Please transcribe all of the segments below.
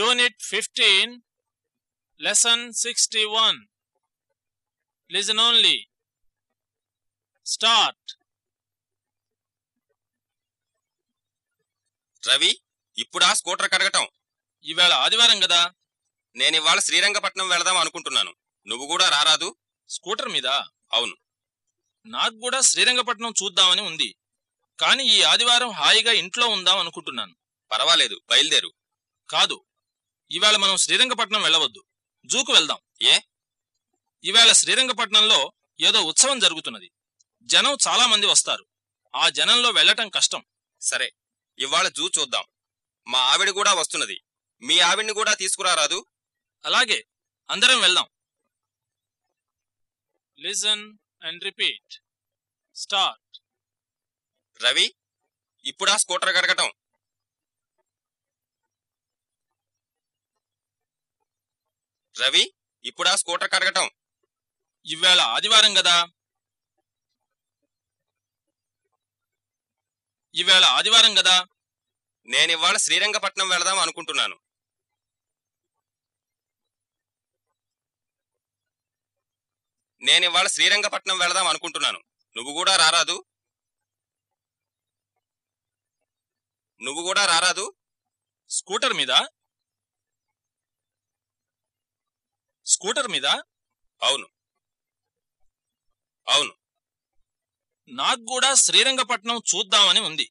Unit 15, Lesson 61. Listen only. Start. Ravi ఇప్పుడా scooter కడగటం? ఇవాళ ఆదివారం కదా? నేను ఇవాళ శ్రీరంగపట్నం వెళదాం అనుకుంటున్నాను. నువ్వు కూడా రారాదు? స్కూటర్ మీద? అవును. నాకు కూడా శ్రీరంగపట్నం చూద్దామని ఉంది. కానీ ఈ ఆదివారం హాయిగా ఇంట్లో ఉందాం అనుకుంటున్నాను. పర్వాలేదు బయలుదేరు. కాదు ఇవాళ మనం శ్రీరంగపట్నం వెళ్ళవద్దు. జూకు వెళ్దాం. ఏ? ఇవాళ శ్రీరంగపట్నంలో ఏదో ఉత్సవం జరుగుతున్నది. జనం చాలా మంది వస్తారు. ఆ జనంలో వెళ్ళటం కష్టం. సరే ఇవాళ జూ చూద్దాం. మా ఆవిడ కూడా వస్తున్నది. మీ ఆవిడ్ని కూడా తీసుకురారాదు అలాగే అందరం వెళ్దాం. Listen and repeat start Ravi ఇప్పుడా స్కూటర్ కడగటం రవి ఇప్పుడా స్కూటర్ కడగటం. ఇవాళ ఆదివారం కదా ఇవాళ ఆదివారం కదా నేను ఇవాళ శ్రీరంగపట్నం వెళదాం అనుకుంటున్నాను. నేను ఇవాళ శ్రీరంగపట్నం వెళదాం అనుకుంటున్నాను. నువ్వు కూడా రారాదు. నువ్వు కూడా రారాదు. స్కూటర్ మీద? స్కూటర్ మీద? అవును. అవును. నాకు కూడా శ్రీరంగపట్నం చూద్దామని ఉంది.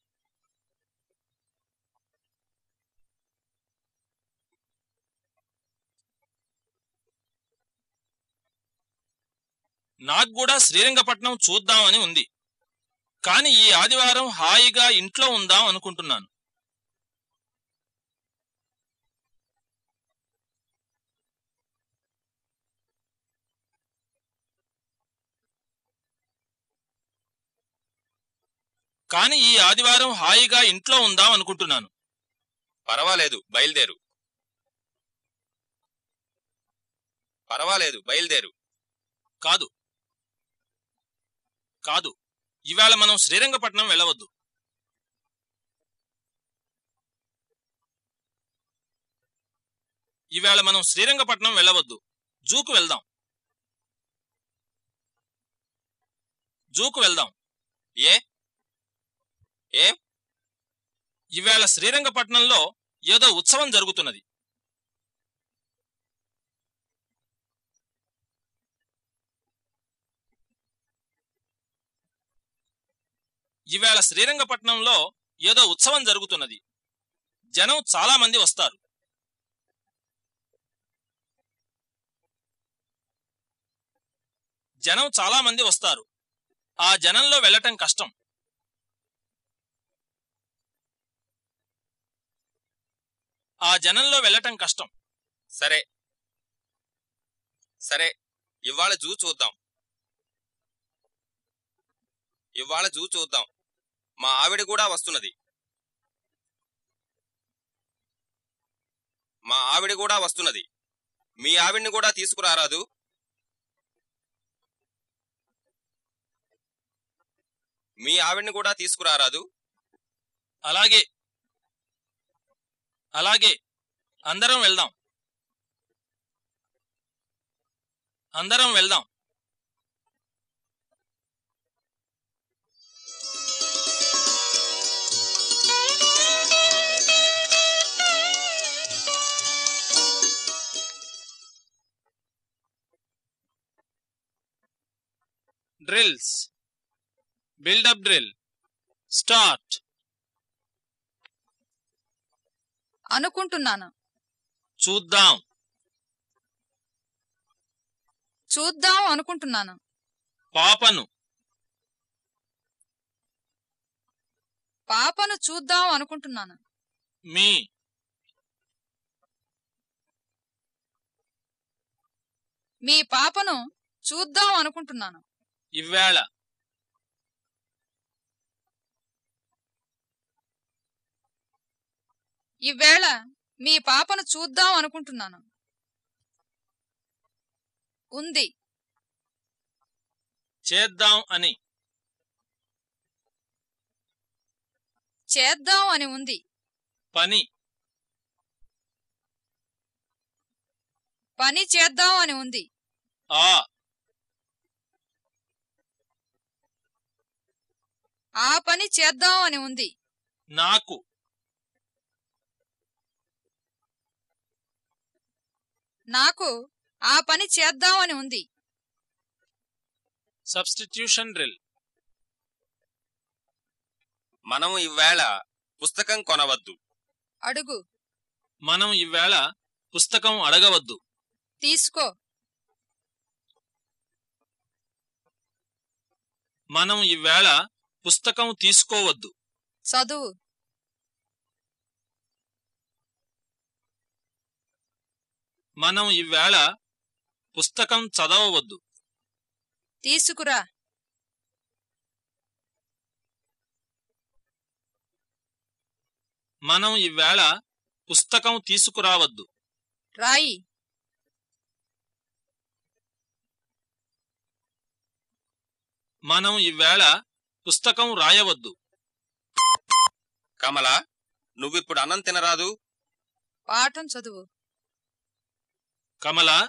నాకు కూడా శ్రీరంగపట్నం చూద్దామని ఉంది. కానీ ఈ ఆదివారం హాయిగా ఇంట్లో ఉందాం అనుకుంటున్నాను. కానీ ఈ ఆదివారం హాయిగా ఇంట్లో ఉందాం అనుకుంటున్నాను. పర్వాలేదు బయలుదేరు. పర్వాలేదు బయలుదేరు. కాదు. కాదు. ఇవాళ మనం శ్రీరంగపట్నం వెళ్ళవద్దు. ఇవాళ మనం శ్రీరంగపట్నం వెళ్ళవద్దు. జూకు వెళ్దాం. జూకు వెళ్దాం. ఏ? ఏం? ఇవాళ శ్రీరంగపట్నంలో ఏదో ఉత్సవం జరుగుతున్నది. ఇవాళ శ్రీరంగపట్నంలో ఏదో ఉత్సవం జరుగుతున్నది. జనం చాలా మంది వస్తారు. జనం చాలా మంది వస్తారు. ఆ జనంలో వెళ్ళటం కష్టం. ఆ జనంలో వెళ్ళటం కష్టం. సరే. సరే. ఇవాళ జూ చూద్దాం. ఇవాళ జూ చూద్దాం. మా ఆవిడ కూడా వస్తున్నది. మా ఆవిడ కూడా వస్తున్నది. మీ ఆవిడ్ని కూడా తీసుకురారాదు. మీ ఆవిడ్ని కూడా తీసుకురారాదు. అలాగే. అలాగే అందరం వెళ్దాం. అందరం వెళ్దాం. డ్రిల్స్ బిల్డప్ డ్రిల్ స్టార్ట్ అనుకుంటున్నాను. చూద్దాం. చూద్దాం అనుకుంటున్నాను. పాపను. పాపను చూద్దాం అనుకుంటున్నాను. మీ. మీ పాపను చూద్దాం అనుకుంటున్నాను. ఇవ్వేళ. ఈవేళ మీ పాపను చూద్దాం అనుకుంటున్నాను. ఉంది. చేద్దాం అని. చేద్దాం అని ఉంది. పని. పని చేద్దాం అని ఉంది. ఆ. ఆ పని చేద్దాం అని ఉంది. నాకు. నాకు ఆ పని చేద్దాం అని ఉంది. సబ్స్టిట్యూషన్ డ్రిల్ మనం ఇవాళ పుస్తకం కొనవద్దు. అడుగు. మనం ఈవేళ పుస్తకం అడగవద్దు. తీసుకో. మనం ఈవేళ పుస్తకం తీసుకోవద్దు. చదువు. మనం ఈవేళ పుస్తకం చదవవద్దు. తీసుకురా. మనం ఈవేళ పుస్తకం తీసుకురావద్దు. రాయి. మనం ఈవేళ పుస్తకం రాయవద్దు. కమల నువ్విప్పుడు అన్నం తినరాదు. పాఠం చదువు. కమల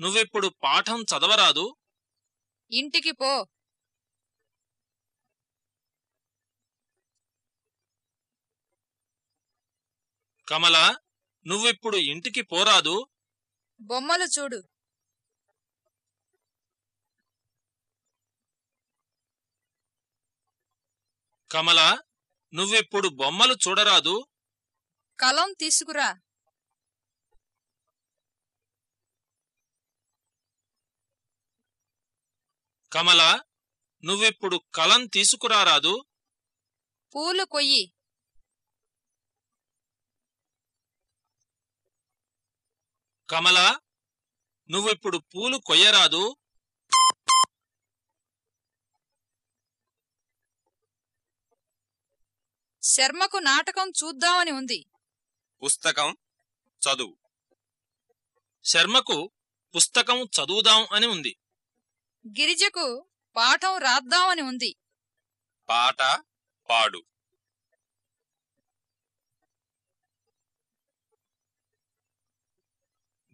నువ్విప్పుడు పాఠం చదవరాదు. ఇంటికి పో. కమల నువ్విప్పుడు ఇంటికి పోరాదు. బొమ్మలు చూడు. కమల నువ్విప్పుడు బొమ్మలు చూడరాదు. కలం తీసుకురా. కమల నువ్విప్పుడు కలం తీసుకురారాదు? పూలు కొయ్యి. కమల నువ్విప్పుడు పూలు కొయ్యరాదు? శర్మకు నాటకం చూద్దామని ఉంది. పుస్తకం చదువు. శర్మకు పుస్తకం చదువుదాం అని ఉంది. గిరిజకు పాఠం రాద్దామని ఉంది. పాట పాడు.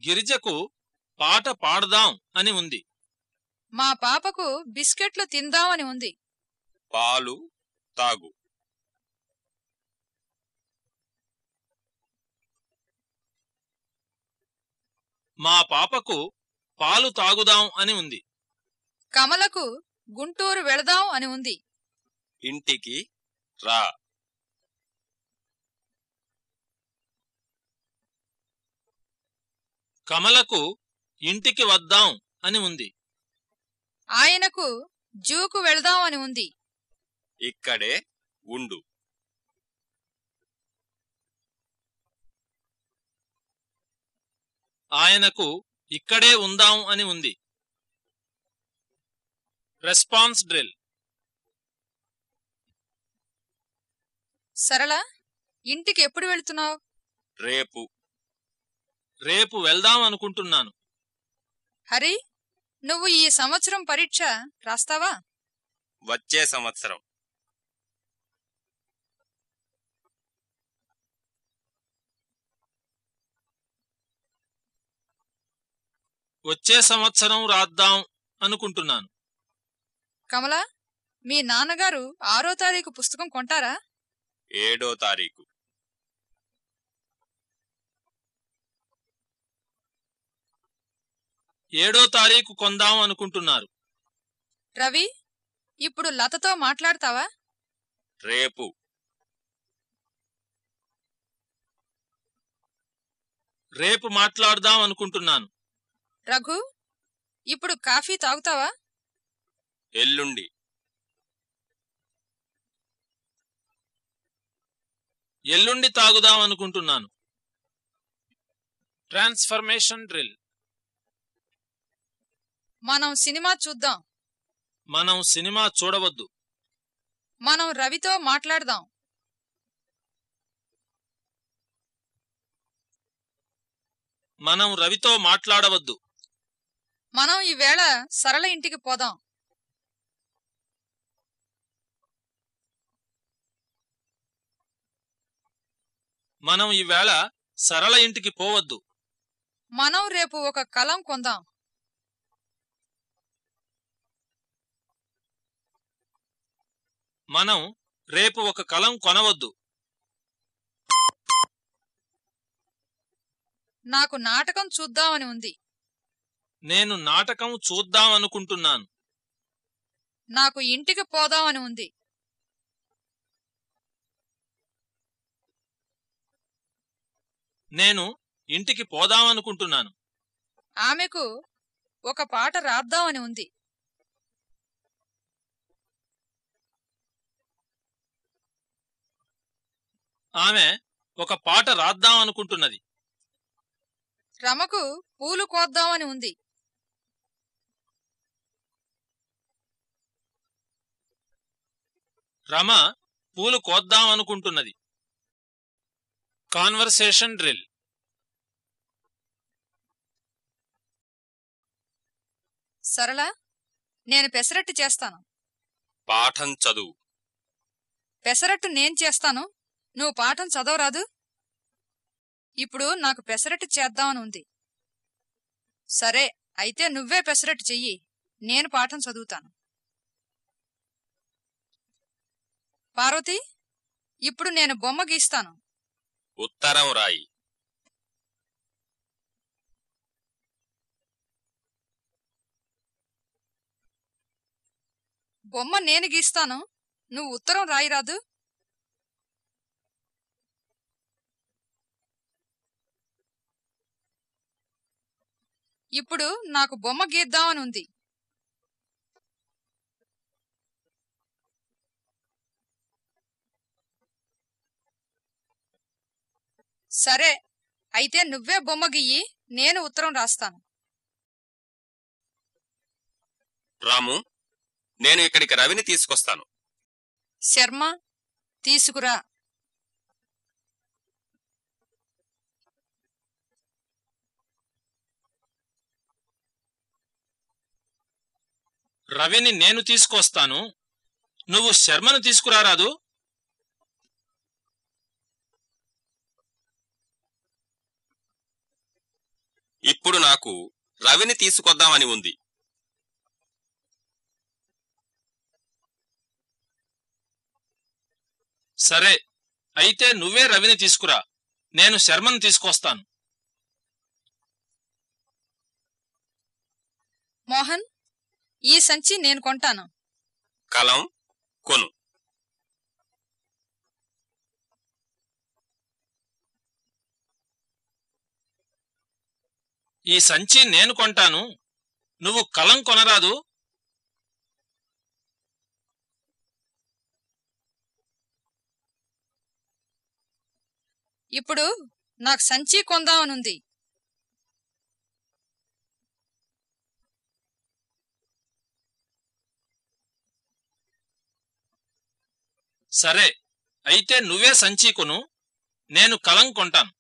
గిరిజకు పాట పాడదాం అని ఉంది. మా పాపకు బిస్కెట్లు తిందామని ఉంది. పాలు తాగు. మా పాపకు పాలు తాగుదాం అని ఉంది. కమలకు గుంటూరు వెళదాం అని ఉంది. ఇంటికి రా. కమలకు ఇంటికి వద్దాం అని ఉంది. ఆయనకు జూకు వెళదాం అని ఉంది. ఇక్కడే ఉండు. ఆయనకు ఇక్కడే ఉందాం అని ఉంది. Response drill. సరళ ఇంటికి ఎప్పుడు వెళుతున్నావు? రేపు. రేపు వెళ్దాం అనుకుంటున్నాను. హరి నువ్వు ఈ సంవత్సరం పరీక్ష రాస్తావా? వచ్చే సంవత్సరం. వచ్చే సంవత్సరం రాద్దాం అనుకుంటున్నాను. కమల మీ నాన్నగారు ఆరో తారీఖు పుస్తకం కొంటారా? ఏడో తారీఖు. ఏడో తారీఖు కొందాం అనుకుంటున్నారు. రవి ఇప్పుడు లతతో మాట్లాడతావా? రేపు. రేపు మాట్లాడదాం అనుకుంటున్నాను. రఘు ఇప్పుడు కాఫీ తాగుతావా? ఎల్లుండి. ఎల్లుండి తాగుదాం అనుకుంటున్నాను. Transformation drill. మనం సినిమా చూద్దాం. మనం సినిమా చూడవద్దు. మనం రవితో మాట్లాడదాం. మనం రవితో మాట్లాడవద్దు. మనం ఈవేళ సరళ ఇంటికి పోదాం. మనం ఈవేళ సరళ ఇంటికి పోవద్దు. మనం రేపు ఒక కలం కొందాం. మనం రేపు ఒక కలం కొనవద్దు. నాకు నాటకం చూద్దామని ఉంది. నేను నాటకం చూద్దామనుకుంటున్నాను. నాకు ఇంటికి పోదామని ఉంది. నేను ఇంటికి పోదామనుకుంటున్నాను. ఆమెకు ఒక పాట రాద్దామని ఉంది. ఆమె ఒక పాట రాద్దామనుకుంటున్నది. రమకు పూలు కోద్దామని ఉంది. రమ పూలు కోద్దామనుకుంటున్నది. కాన్వర్సేషన్ డ్రిల్ సరళ నేను పెసరట్టు చేస్తాను. పాఠం చదువు. పెసరట్టు నేను చేస్తాను. నువ్వు పాఠం చదవరాదు. ఇప్పుడు నాకు పెసరట్టు చేద్దామని ఉంది సరే అయితే నువ్వే పెసరట్టు చెయ్యి. నేను పాఠం చదువుతాను. పార్వతి ఇప్పుడు నేను బొమ్మ గీస్తాను. ఉత్తరం రాయి. బొమ్మ నేను గీస్తాను. నువ్వు ఉత్తరం రాయిరాదు ఇప్పుడు నాకు బొమ్మ గీద్దామని సరే అయితే నువ్వే బొమ్మ గీయి నేను ఉత్తరం రాస్తాను. రాము నేను ఇక్కడికి రవిని తీసుకొస్తాను. శర్మ తీసుకురా. రవిని నేను తీసుకొస్తాను. నువ్వు శర్మను తీసుకురారాదు. ఇప్పుడు నాకు రవిని తీసుకొద్దామని ఉంది. సరే అయితే నువ్వే రవిని తీసుకురా. నేను శర్మను తీసుకొస్తాను. మోహన్ ఈ సంచి నేను కొంటాను. కలం కొను. ఈ సంచి నేను కొంటాను. నువ్వు కలం కొనరాదు. ఇప్పుడు నాకు సంచి కొందామనుంది. సరే అయితే నువ్వే సంచి కొను. నేను కలం కొంటాను.